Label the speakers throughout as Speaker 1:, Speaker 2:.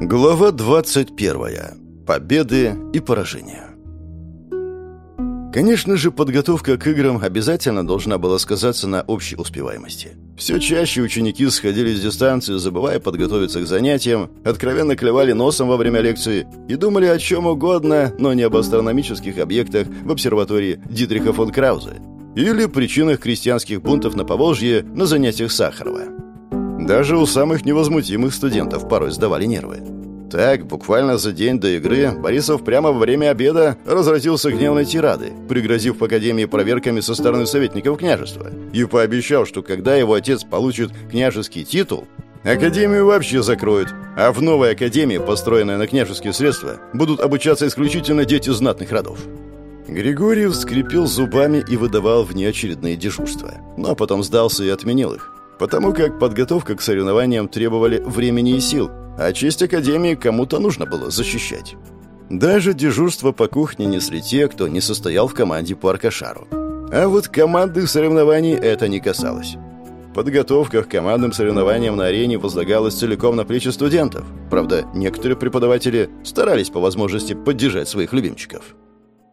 Speaker 1: Глава 21. Победы и поражения. Конечно же, подготовка к играм обязательно должна была сказаться на общей успеваемости. Все чаще ученики сходили с дистанции, забывая подготовиться к занятиям, откровенно клевали носом во время лекции и думали о чем угодно, но не об астрономических объектах в обсерватории Дитриха фон Краузе или причинах крестьянских бунтов на Поволжье на занятиях Сахарова. Даже у самых невозмутимых студентов порой сдавали нервы. Так, буквально за день до игры, Борисов прямо во время обеда разразился гневной тирадой, пригрозив в Академии проверками со стороны советников княжества, и пообещал, что когда его отец получит княжеский титул, Академию вообще закроют, а в новой Академии, построенной на княжеские средства, будут обучаться исключительно дети знатных родов. Григорьев скрипел зубами и выдавал внеочередные дежурства, но потом сдался и отменил их, потому как подготовка к соревнованиям требовали времени и сил, а честь Академии кому-то нужно было защищать. Даже дежурство по кухне несли те, кто не состоял в команде по Аркашару. А вот командных соревнований это не касалось. Подготовка к командным соревнованиям на арене возлагалась целиком на плечи студентов. Правда, некоторые преподаватели старались по возможности поддержать своих любимчиков.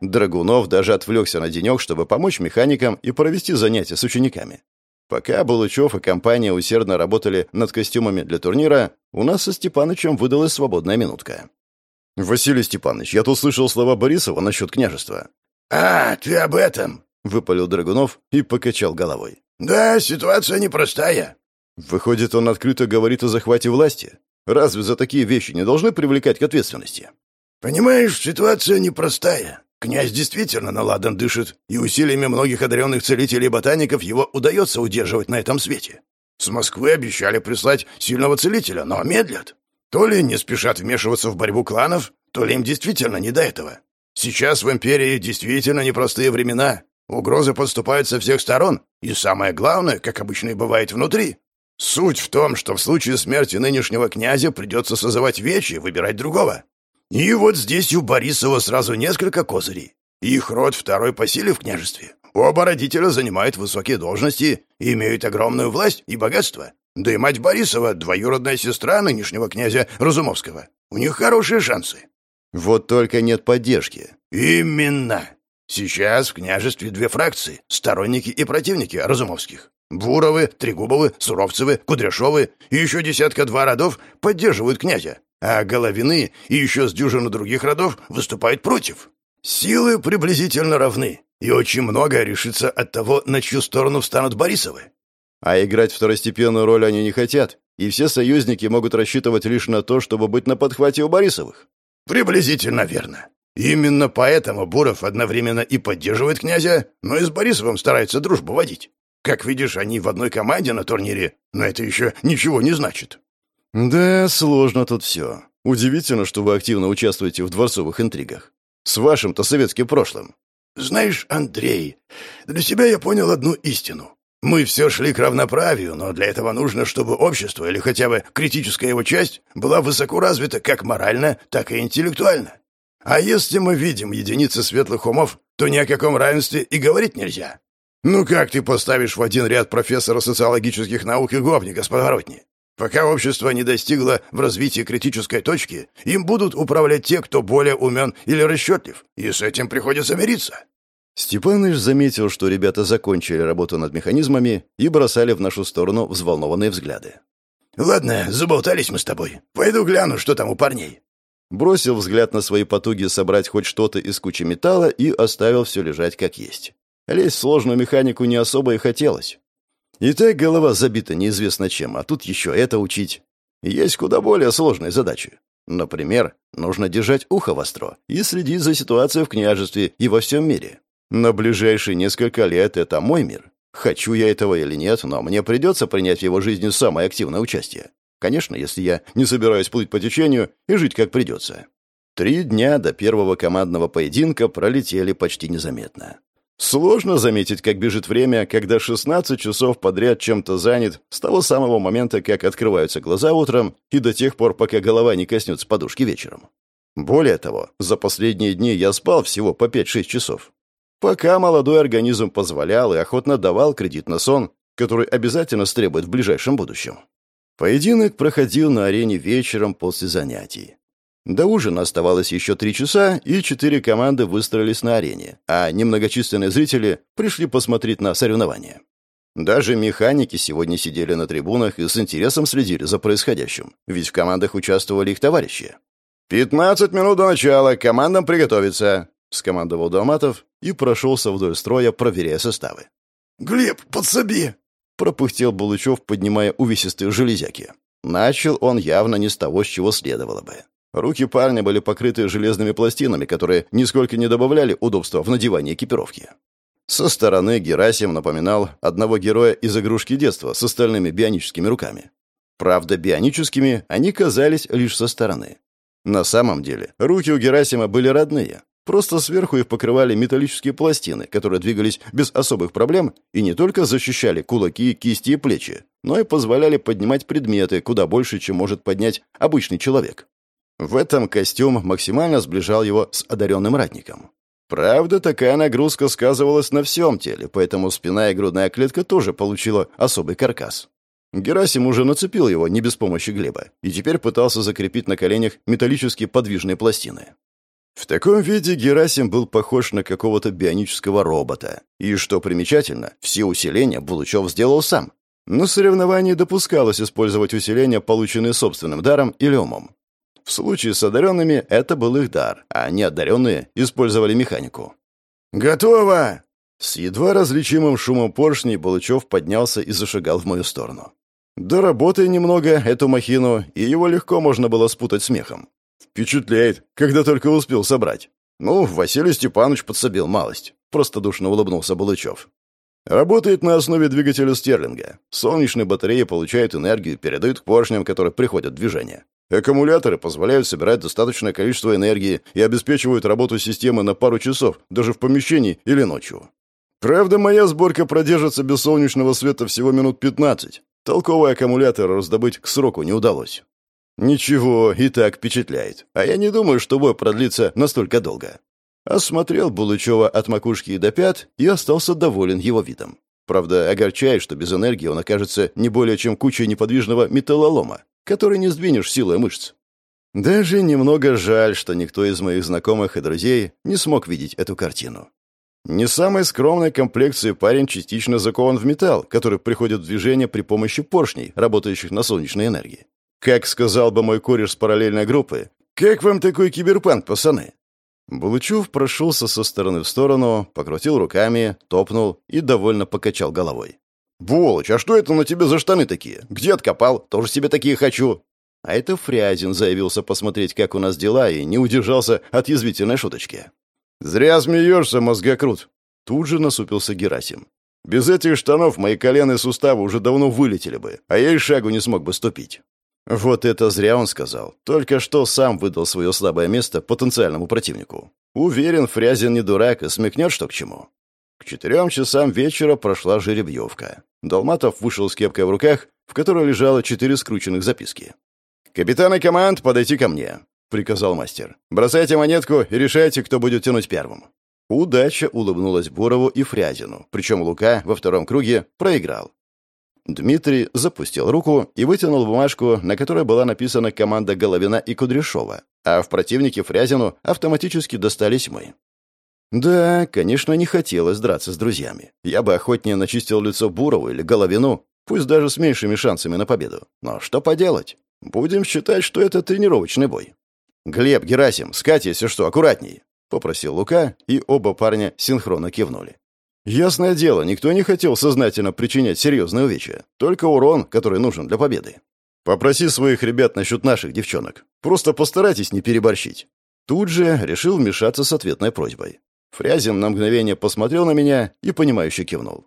Speaker 1: Драгунов даже отвлекся на денек, чтобы помочь механикам и провести занятия с учениками. Пока Булычев и компания усердно работали над костюмами для турнира, у нас со Степанычем выдалась свободная минутка. «Василий Степанович, я тут слышал слова Борисова насчет княжества».
Speaker 2: «А, ты об этом?»
Speaker 1: — выпалил Драгунов и покачал головой.
Speaker 2: «Да, ситуация непростая».
Speaker 1: «Выходит, он открыто говорит о захвате власти? Разве за такие вещи не должны привлекать к ответственности?»
Speaker 2: «Понимаешь, ситуация непростая. Князь действительно наладан дышит, и усилиями многих одаренных целителей и ботаников его удается удерживать на этом свете. С Москвы обещали прислать сильного целителя, но медлят. То ли не спешат вмешиваться в борьбу кланов, то ли им действительно не до этого. Сейчас в империи действительно непростые времена. Угрозы подступают со всех сторон, и самое главное, как обычно и бывает внутри. Суть в том, что в случае смерти нынешнего князя придется созывать вечи и выбирать другого. И вот здесь у Борисова сразу несколько козырей. Их род второй по силе в княжестве. Оба родителя занимают высокие должности, имеют огромную власть и богатство. Да и мать Борисова — двоюродная сестра нынешнего князя Разумовского. У них хорошие шансы.
Speaker 1: Вот только нет поддержки.
Speaker 2: Именно. Сейчас в княжестве две фракции — сторонники и противники Разумовских. Буровы, Трегубовы, Суровцевы, Кудряшовы и еще десятка-два родов поддерживают князя, а Головины и еще с дюжину других родов выступают против. Силы приблизительно равны, и очень многое решится от того, на чью сторону встанут Борисовы.
Speaker 1: А играть второстепенную роль они не хотят, и все союзники могут рассчитывать лишь на то, чтобы быть на подхвате у Борисовых.
Speaker 2: Приблизительно верно. Именно поэтому Буров одновременно и поддерживает князя, но и с Борисовым старается дружбу водить. Как видишь, они в одной команде на турнире, но это еще ничего не значит.
Speaker 1: «Да, сложно тут все. Удивительно, что вы активно участвуете в дворцовых интригах. С вашим-то советским прошлым».
Speaker 2: «Знаешь, Андрей, для себя я понял одну истину. Мы все шли к равноправию, но для этого нужно, чтобы общество, или хотя бы критическая его часть, была высоко развита как морально, так и интеллектуально. А если мы видим единицы светлых умов, то ни о каком равенстве и говорить нельзя. Ну как ты поставишь в один ряд профессора социологических наук и гопника с подворотни? Пока общество не достигло в развитии критической точки, им будут управлять те, кто более умен или расчетлив, и с этим приходится мириться».
Speaker 1: Степаныч заметил, что ребята закончили работу над механизмами и бросали в нашу сторону взволнованные взгляды.
Speaker 2: «Ладно, заболтались мы с тобой. Пойду гляну, что там у парней».
Speaker 1: Бросил взгляд на свои потуги собрать хоть что-то из кучи металла и оставил все лежать как есть. Лезть в сложную механику не особо и хотелось. И так голова забита неизвестно чем, а тут еще это учить. Есть куда более сложные задачи. Например, нужно держать ухо востро и следить за ситуацией в княжестве и во всем мире. На ближайшие несколько лет это мой мир. Хочу я этого или нет, но мне придется принять в его жизни самое активное участие. Конечно, если я не собираюсь плыть по течению и жить как придется. Три дня до первого командного поединка пролетели почти незаметно. Сложно заметить, как бежит время, когда 16 часов подряд чем-то занят с того самого момента, как открываются глаза утром, и до тех пор, пока голова не коснется подушки вечером. Более того, за последние дни я спал всего по 5-6 часов. Пока молодой организм позволял и охотно давал кредит на сон, который обязательно стребует в ближайшем будущем. Поединок проходил на арене вечером после занятий. До ужина оставалось еще три часа, и четыре команды выстроились на арене, а немногочисленные зрители пришли посмотреть на соревнования. Даже механики сегодня сидели на трибунах и с интересом следили за происходящим, ведь в командах участвовали их товарищи. «Пятнадцать минут до начала, командам приготовиться!» — скомандовал Долматов и прошелся вдоль строя, проверяя составы.
Speaker 2: «Глеб, подсоби!» — пропыхтел Булычев, поднимая увесистые железяки. Начал он явно не с того, с чего следовало бы. Руки парня были покрыты железными пластинами, которые нисколько не добавляли удобства в надевании экипировки. Со стороны Герасим напоминал одного героя из игрушки детства с остальными бионическими руками. Правда, бионическими они казались лишь со стороны. На самом деле, руки у Герасима были родные. Просто сверху их покрывали металлические пластины, которые двигались без особых проблем и не только защищали кулаки, кисти и плечи, но и позволяли поднимать предметы куда больше, чем может поднять обычный человек. В этом костюм максимально сближал его с одаренным ратником. Правда, такая нагрузка сказывалась на всем теле, поэтому спина и грудная клетка тоже получила особый каркас. Герасим уже нацепил его не без помощи Глеба и теперь пытался закрепить на коленях металлические подвижные пластины. В таком виде Герасим был похож на какого-то бионического робота. И, что примечательно, все усиления Булычев сделал сам. На соревновании допускалось использовать усиления, полученные собственным даром или умом. В случае с одаренными это был их дар, а неодаренные использовали механику. «Готово!» С едва различимым шумом поршней Балычев поднялся и зашагал в мою сторону. Доработай немного эту махину, и его легко можно было спутать смехом. Впечатляет, когда только успел собрать. Ну, Василий Степанович подсобил малость. Простодушно улыбнулся Балычев. Работает на основе двигателя Стерлинга. Солнечные батареи получают энергию и передают к поршням, которые приходят в движение. Аккумуляторы позволяют собирать достаточное количество энергии и обеспечивают работу системы на пару часов, даже в помещении или ночью. Правда, моя сборка продержится без солнечного света всего минут 15. Толковый аккумулятор раздобыть к сроку не удалось. Ничего, и так впечатляет. А я не думаю, что бой продлится настолько долго. Осмотрел Булычева от макушки до пят и остался доволен его видом. Правда, огорчает, что без энергии он окажется не более чем кучей неподвижного металлолома, который не сдвинешь силой мышц. Даже немного жаль, что никто из моих знакомых и друзей не смог видеть эту картину. Не самой скромной комплекции парень частично закован в металл, который приходит в движение при помощи поршней, работающих на солнечной энергии. Как сказал бы мой кореш с параллельной группы, «Как вам такой киберпанк, пацаны?» Булычев прошелся со стороны в сторону, покрутил руками, топнул и довольно покачал головой. «Волочь, а что это на тебе за штаны такие? Где откопал? Тоже себе такие хочу!» А это Фрязин заявился посмотреть, как у нас дела, и не удержался от язвительной шуточки. «Зря смеешься, мозгокрут!» Тут же насупился Герасим. «Без этих штанов мои коленные суставы уже давно вылетели бы, а я и шагу не смог бы ступить». Вот это зря он сказал. Только что сам выдал свое слабое место потенциальному противнику. Уверен, Фрязин не дурак и смекнет, что к чему. К четырем часам вечера прошла жеребьевка. Долматов вышел с кепкой в руках, в которой лежало четыре скрученных записки. «Капитаны команд, подойти ко мне», — приказал мастер. «Бросайте монетку и решайте, кто будет тянуть первым». Удача улыбнулась Бурову и Фрязину, причем Лука во втором круге проиграл. Дмитрий запустил руку и вытянул бумажку, на которой была написана команда Головина и Кудряшова, а в противнике Фрязину автоматически достались мы. Да, конечно, не хотелось драться с друзьями. Я бы охотнее начистил лицо Бурову или Головину, пусть даже с меньшими шансами на победу. Но что поделать? Будем считать, что это тренировочный бой. «Глеб, Герасим, с Катей, если что, аккуратней», — попросил Лука, и оба парня синхронно кивнули. Ясное дело, никто не хотел сознательно причинять серьезные увечья, только урон, который нужен для победы. Попроси своих ребят насчет наших девчонок. Просто постарайтесь не переборщить. Тут же решил вмешаться с ответной просьбой. Фрязин на мгновение посмотрел на меня и, понимающе кивнул.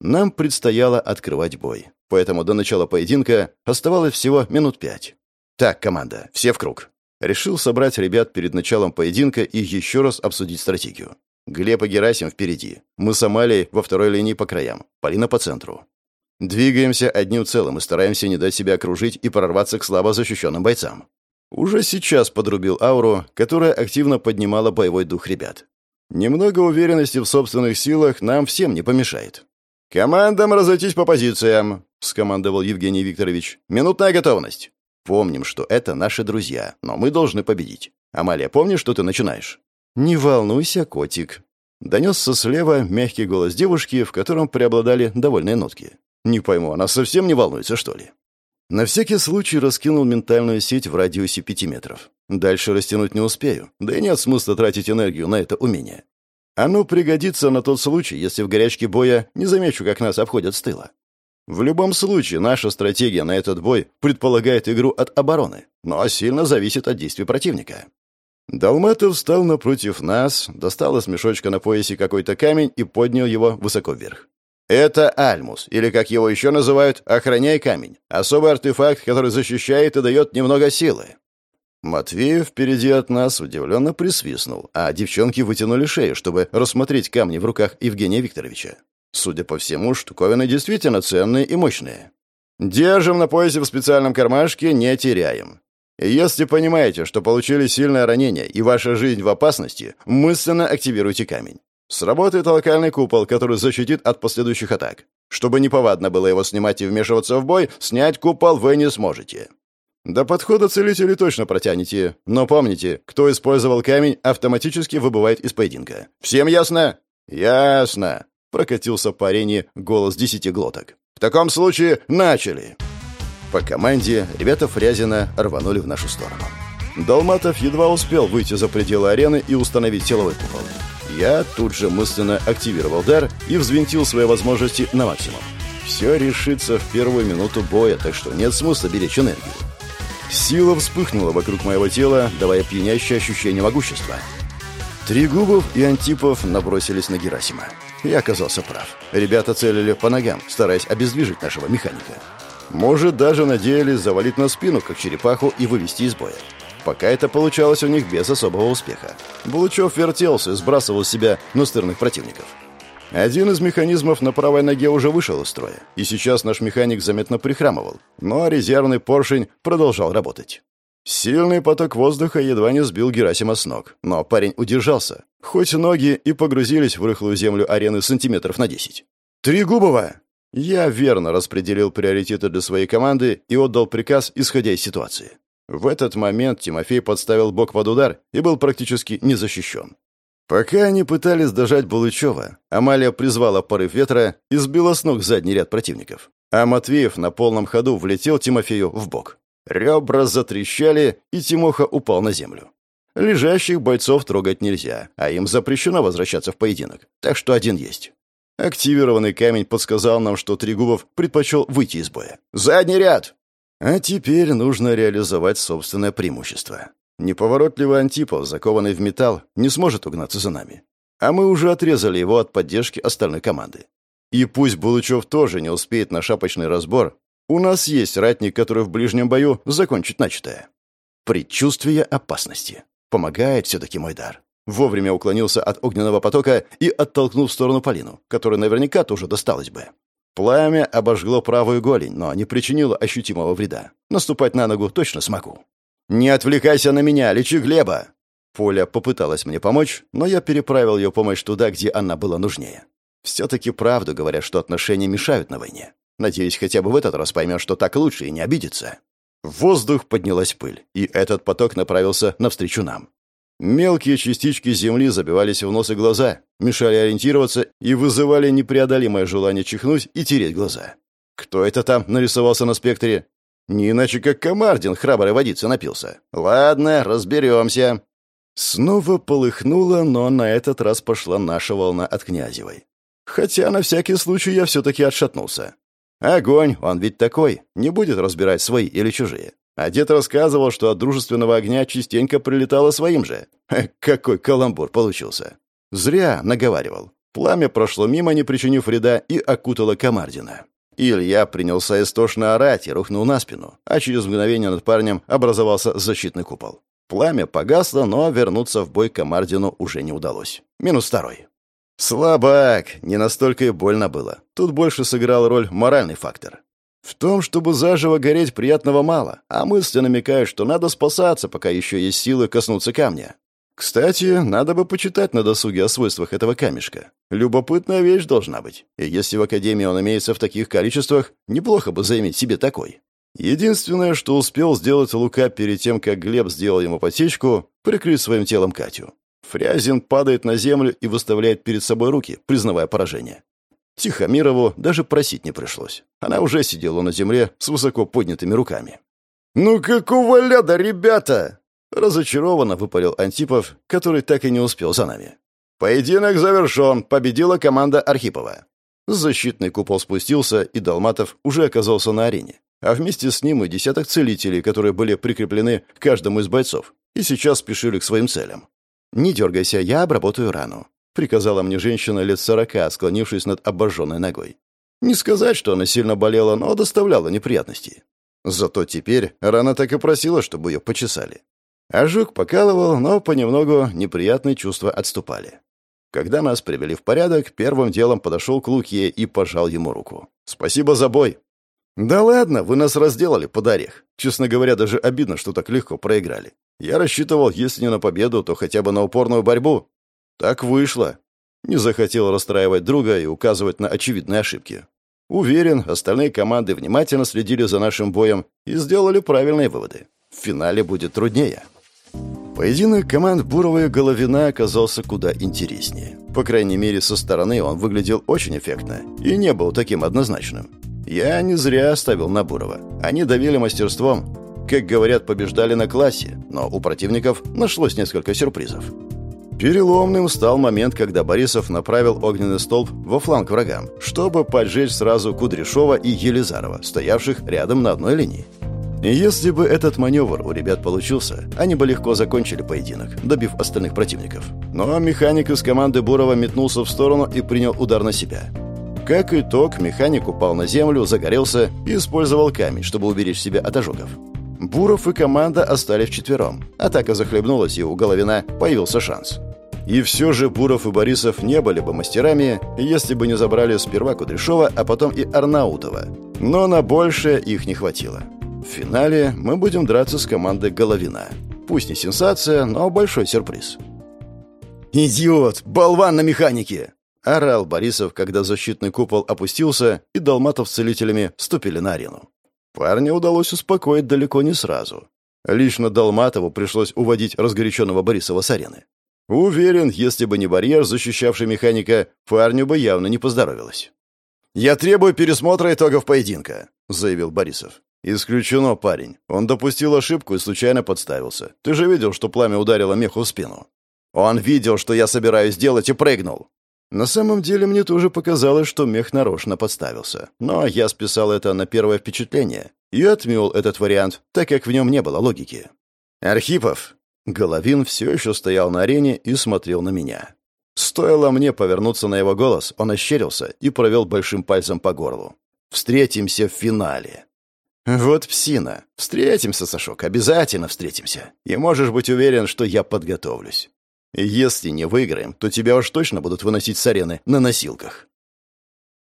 Speaker 2: Нам предстояло открывать бой, поэтому до начала поединка оставалось всего минут пять. Так, команда, все в круг. Решил собрать ребят перед началом поединка и еще раз обсудить стратегию. Глеб и Герасим впереди. Мы с Амалией во второй линии по краям. Полина по центру. Двигаемся одним целым и стараемся не дать себя окружить и прорваться к слабо защищенным бойцам. Уже сейчас подрубил ауру, которая активно поднимала боевой дух ребят. Немного уверенности в собственных силах нам всем не помешает. «Командам разойтись по позициям!»
Speaker 1: скомандовал Евгений Викторович. «Минутная готовность!» «Помним, что это наши друзья, но мы должны победить. Амалия, помнишь, что ты начинаешь?» «Не волнуйся, котик». Донесся слева мягкий голос девушки, в котором преобладали довольные нотки. «Не пойму, она совсем не волнуется, что ли?» На всякий случай раскинул ментальную сеть в радиусе пяти метров. Дальше растянуть не успею, да и нет смысла тратить энергию на это умение. Оно пригодится на тот случай, если в горячке боя не замечу, как нас обходят с тыла. В любом случае, наша стратегия на этот бой предполагает игру от обороны, но сильно зависит от действий противника. Далматов встал напротив нас, достал из мешочка на поясе какой-то камень и поднял его высоко вверх. Это альмус, или, как его еще называют, охраняй камень. Особый артефакт, который защищает и дает немного силы. Матвеев впереди от нас удивленно присвистнул, а девчонки вытянули шею, чтобы рассмотреть камни в руках Евгения Викторовича. Судя по всему, штуковины действительно ценные и мощные. Держим на поясе в специальном кармашке, не теряем. Если понимаете, что получили сильное ранение и ваша жизнь в опасности, мысленно активируйте камень. Сработает локальный купол, который защитит от последующих атак. Чтобы неповадно было его снимать и вмешиваться в бой, снять купол вы не сможете. До подхода целителей точно протянете, но помните, кто использовал камень, автоматически выбывает из поединка. Всем ясно? Ясно. Прокатился по арене голос десяти глоток. В таком случае начали. По команде ребята Фрязина рванули в нашу сторону. Долматов едва успел выйти за пределы арены и установить силовой купол. Я тут же мысленно активировал дар и взвинтил свои возможности на максимум. Все решится в первую минуту боя, так что нет смысла беречь энергию. Сила вспыхнула вокруг моего тела, давая пьянящее ощущение могущества. Трегубов и Антипов набросились на Герасима. Я оказался прав. Ребята целили по ногам, стараясь обездвижить нашего механика. Может, даже надеялись завалить на спину, как черепаху, и вывести из боя. Пока это получалось у них без особого успеха. Булычев вертелся и сбрасывал с себя настырных противников. Один из механизмов на правой ноге уже вышел из строя, и сейчас наш механик заметно прихрамывал, но резервный поршень продолжал работать. Сильный поток воздуха едва не сбил Герасима с ног, но парень удержался, хоть ноги и погрузились в рыхлую землю арены сантиметров на десять. «Тригубова!» Я верно распределил приоритеты для своей команды и отдал приказ, исходя из ситуации. В этот момент Тимофей подставил бок под удар и был практически не защищен. Пока они пытались дожать Булычева, Амалия призвала порыв ветра и сбила с ног задний ряд противников. А Матвеев на полном ходу влетел Тимофею в бок. Ребра затрещали, и Тимоха упал на землю. Лежащих бойцов трогать нельзя, а им запрещено возвращаться в поединок, так что один есть. Активированный камень подсказал нам, что Трегубов предпочел выйти из боя. «Задний ряд!» А теперь нужно реализовать собственное преимущество. Неповоротливый Антипов, закованный в металл, не сможет угнаться за нами. А мы уже отрезали его от поддержки остальной команды. И пусть Булычев тоже не успеет на шапочный разбор, у нас есть ратник, который в ближнем бою закончит начатое. Предчувствие опасности. Помогает все-таки мой дар. Вовремя уклонился от огненного потока и оттолкнул в сторону Полину, которой наверняка тоже досталось бы. Пламя обожгло правую голень, но не причинило ощутимого вреда. Наступать на ногу точно смогу. «Не отвлекайся на меня, лечи Глеба!» Поля попыталась мне помочь, но я переправил ее помощь туда, где она была нужнее. Все-таки правду говорят, что отношения мешают на войне. Надеюсь, хотя бы в этот раз поймет, что так лучше и не обидится. В воздух поднялась пыль, и этот поток направился навстречу нам. Мелкие частички земли забивались в нос и глаза, мешали ориентироваться и вызывали непреодолимое желание чихнуть и тереть глаза. Кто это там нарисовался на спектре? Не иначе, как Комардин храброй водицы напился. Ладно, разберемся. Снова полыхнуло, но на этот раз пошла наша волна от Князевой. Хотя на всякий случай я все-таки отшатнулся. Огонь, он ведь такой, не будет разбирать свои или чужие. А дед рассказывал, что от дружественного огня частенько прилетало своим же. какой каламбур получился. Зря наговаривал. Пламя прошло мимо, не причинив вреда, и окутало Комардина. Илья принялся истошно орать и рухнул на спину, а через мгновение над парнем образовался защитный купол. Пламя погасло, но вернуться в бой Комардину уже не удалось. Минус второй. Слабак, не настолько и больно было. Тут больше сыграл роль моральный фактор. В том, чтобы заживо гореть, приятного мало, а мысли намекают, что надо спасаться, пока еще есть силы коснуться камня. Кстати, надо бы почитать на досуге о свойствах этого камешка. Любопытная вещь должна быть. И если в Академии он имеется в таких количествах, неплохо бы заиметь себе такой. Единственное, что успел сделать Лука перед тем, как Глеб сделал ему потечку, прикрыть своим телом Катю. Фрязин падает на землю и выставляет перед собой руки, признавая поражение. Тихомирову даже просить не пришлось. Она уже сидела на земле с высоко поднятыми руками. «Ну какого ляда, ребята?» Разочарованно выпалил Антипов, который так и не успел за нами. «Поединок завершен. Победила команда Архипова». Защитный купол спустился, и Долматов уже оказался на арене. А вместе с ним и десяток целителей, которые были прикреплены к каждому из бойцов, и сейчас спешили к своим целям. «Не дергайся, я обработаю рану», — приказала мне женщина лет сорока, склонившись над обожженной ногой. Не сказать, что она сильно болела, но доставляла неприятности. Зато теперь рана так и просила, чтобы ее почесали. Ожог покалывал, но понемногу неприятные чувства отступали. Когда нас привели в порядок, первым делом подошел к Луке и пожал ему руку. «Спасибо за бой». «Да ладно, вы нас разделали под орех. Честно говоря, даже обидно, что так легко проиграли. Я рассчитывал, если не на победу, то хотя бы на упорную борьбу. Так вышло». Не захотел расстраивать друга и указывать на очевидные ошибки. Уверен, остальные команды внимательно следили за нашим боем и сделали правильные выводы. В финале будет труднее. Поединок команд Бурова и Головина оказался куда интереснее. По крайней мере, со стороны он выглядел очень эффектно и не был таким однозначным. Я не зря оставил на Бурова. Они давили мастерством. Как говорят, побеждали на классе, но у противников нашлось несколько сюрпризов. Переломным стал момент, когда Борисов направил огненный столб во фланг врагам, чтобы поджечь сразу Кудряшова и Елизарова, стоявших рядом на одной линии. Если бы этот маневр у ребят получился, они бы легко закончили поединок, добив остальных противников. Но механик из команды Бурова метнулся в сторону и принял удар на себя. Как итог, механик упал на землю, загорелся и использовал камень, чтобы уберечь себя от ожогов. Буров и команда остались вчетвером. Атака захлебнулась, и у Головина появился шанс. И все же Буров и Борисов не были бы мастерами, если бы не забрали сперва Кудряшова, а потом и Арнаутова. Но на большее их не хватило. В финале мы будем драться с командой Головина. Пусть не сенсация, но большой сюрприз. «Идиот! Болван на механике!» — орал Борисов, когда защитный купол опустился, и Долматов с целителями вступили на арену. Парня удалось успокоить далеко не сразу. Лично Долматову пришлось уводить разгоряченного Борисова с арены. Уверен, если бы не барьер, защищавший механика, парню бы явно не поздоровилось. «Я требую пересмотра итогов поединка», — заявил Борисов. «Исключено, парень. Он допустил ошибку и случайно подставился. Ты же видел, что пламя ударило меху в спину?» «Он видел, что я собираюсь делать, и прыгнул». На самом деле мне тоже показалось, что мех нарочно подставился. Но я списал это на первое впечатление и отмел этот вариант, так как в нем не было логики. «Архипов!» Головин все еще стоял на арене и смотрел на меня. Стоило мне повернуться на его голос, он ощерился и провел большим пальцем по горлу. «Встретимся в финале». «Вот псина. Встретимся, Сашок, обязательно встретимся. И можешь быть уверен, что я подготовлюсь. Если не выиграем, то тебя уж точно будут выносить с арены на носилках».